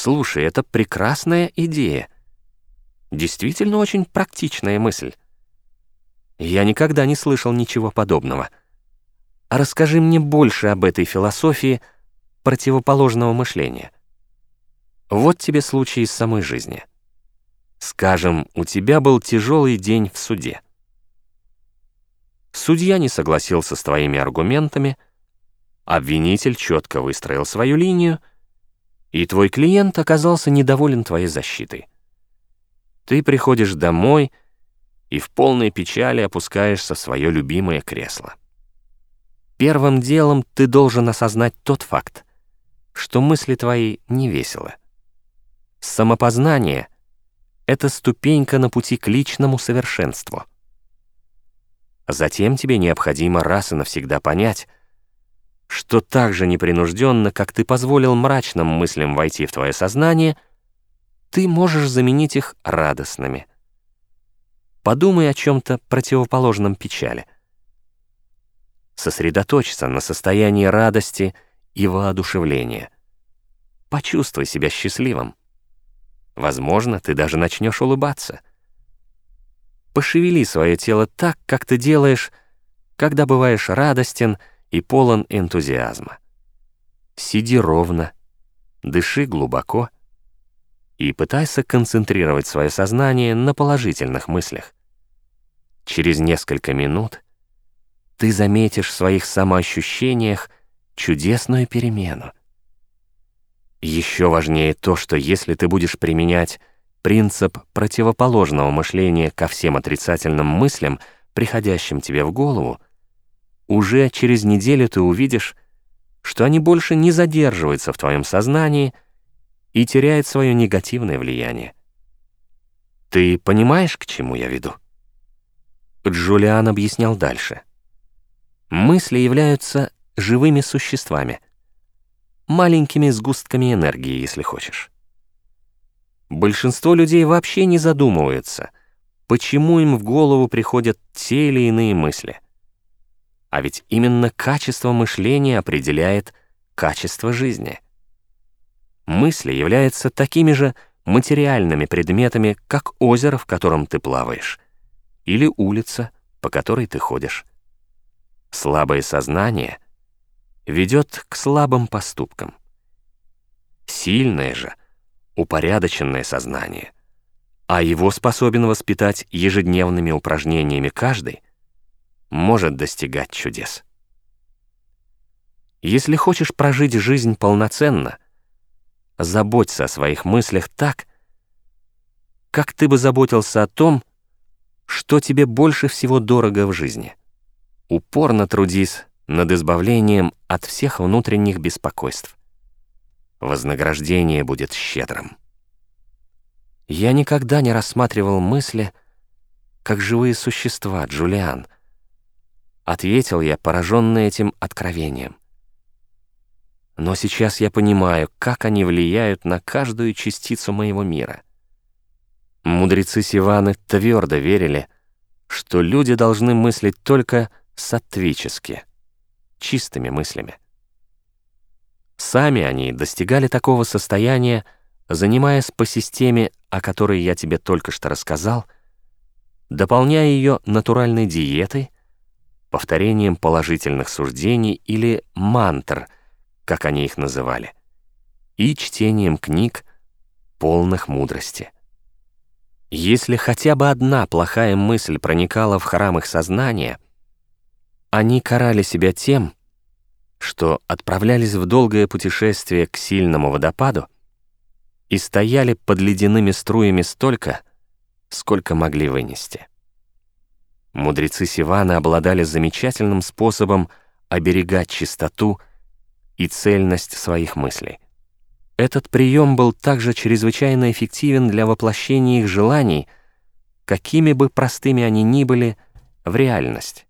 Слушай, это прекрасная идея. Действительно очень практичная мысль. Я никогда не слышал ничего подобного. А расскажи мне больше об этой философии противоположного мышления. Вот тебе случай из самой жизни. Скажем, у тебя был тяжелый день в суде. Судья не согласился с твоими аргументами, обвинитель четко выстроил свою линию, и твой клиент оказался недоволен твоей защитой. Ты приходишь домой и в полной печали опускаешься в свое любимое кресло. Первым делом ты должен осознать тот факт, что мысли твои не веселы. Самопознание — это ступенька на пути к личному совершенству. Затем тебе необходимо раз и навсегда понять, что так же непринужденно, как ты позволил мрачным мыслям войти в твое сознание, ты можешь заменить их радостными. Подумай о чем-то противоположном печали. Сосредоточься на состоянии радости и воодушевления. Почувствуй себя счастливым. Возможно, ты даже начнешь улыбаться. Пошевели свое тело так, как ты делаешь, когда бываешь радостен — и полон энтузиазма. Сиди ровно, дыши глубоко и пытайся концентрировать свое сознание на положительных мыслях. Через несколько минут ты заметишь в своих самоощущениях чудесную перемену. Еще важнее то, что если ты будешь применять принцип противоположного мышления ко всем отрицательным мыслям, приходящим тебе в голову, уже через неделю ты увидишь, что они больше не задерживаются в твоем сознании и теряют свое негативное влияние. Ты понимаешь, к чему я веду? Джулиан объяснял дальше. Мысли являются живыми существами, маленькими сгустками энергии, если хочешь. Большинство людей вообще не задумываются, почему им в голову приходят те или иные мысли — а ведь именно качество мышления определяет качество жизни. Мысли являются такими же материальными предметами, как озеро, в котором ты плаваешь, или улица, по которой ты ходишь. Слабое сознание ведет к слабым поступкам. Сильное же, упорядоченное сознание, а его способен воспитать ежедневными упражнениями каждый, может достигать чудес. Если хочешь прожить жизнь полноценно, заботься о своих мыслях так, как ты бы заботился о том, что тебе больше всего дорого в жизни. Упорно трудись над избавлением от всех внутренних беспокойств. Вознаграждение будет щедрым. Я никогда не рассматривал мысли как живые существа, Джулиан — ответил я, пораженный этим откровением. Но сейчас я понимаю, как они влияют на каждую частицу моего мира. Мудрецы Сиваны твердо верили, что люди должны мыслить только саттвически, чистыми мыслями. Сами они достигали такого состояния, занимаясь по системе, о которой я тебе только что рассказал, дополняя ее натуральной диетой, повторением положительных суждений или мантр, как они их называли, и чтением книг, полных мудрости. Если хотя бы одна плохая мысль проникала в храм их сознания, они карали себя тем, что отправлялись в долгое путешествие к сильному водопаду и стояли под ледяными струями столько, сколько могли вынести. Мудрецы Сивана обладали замечательным способом оберегать чистоту и цельность своих мыслей. Этот прием был также чрезвычайно эффективен для воплощения их желаний, какими бы простыми они ни были, в реальность.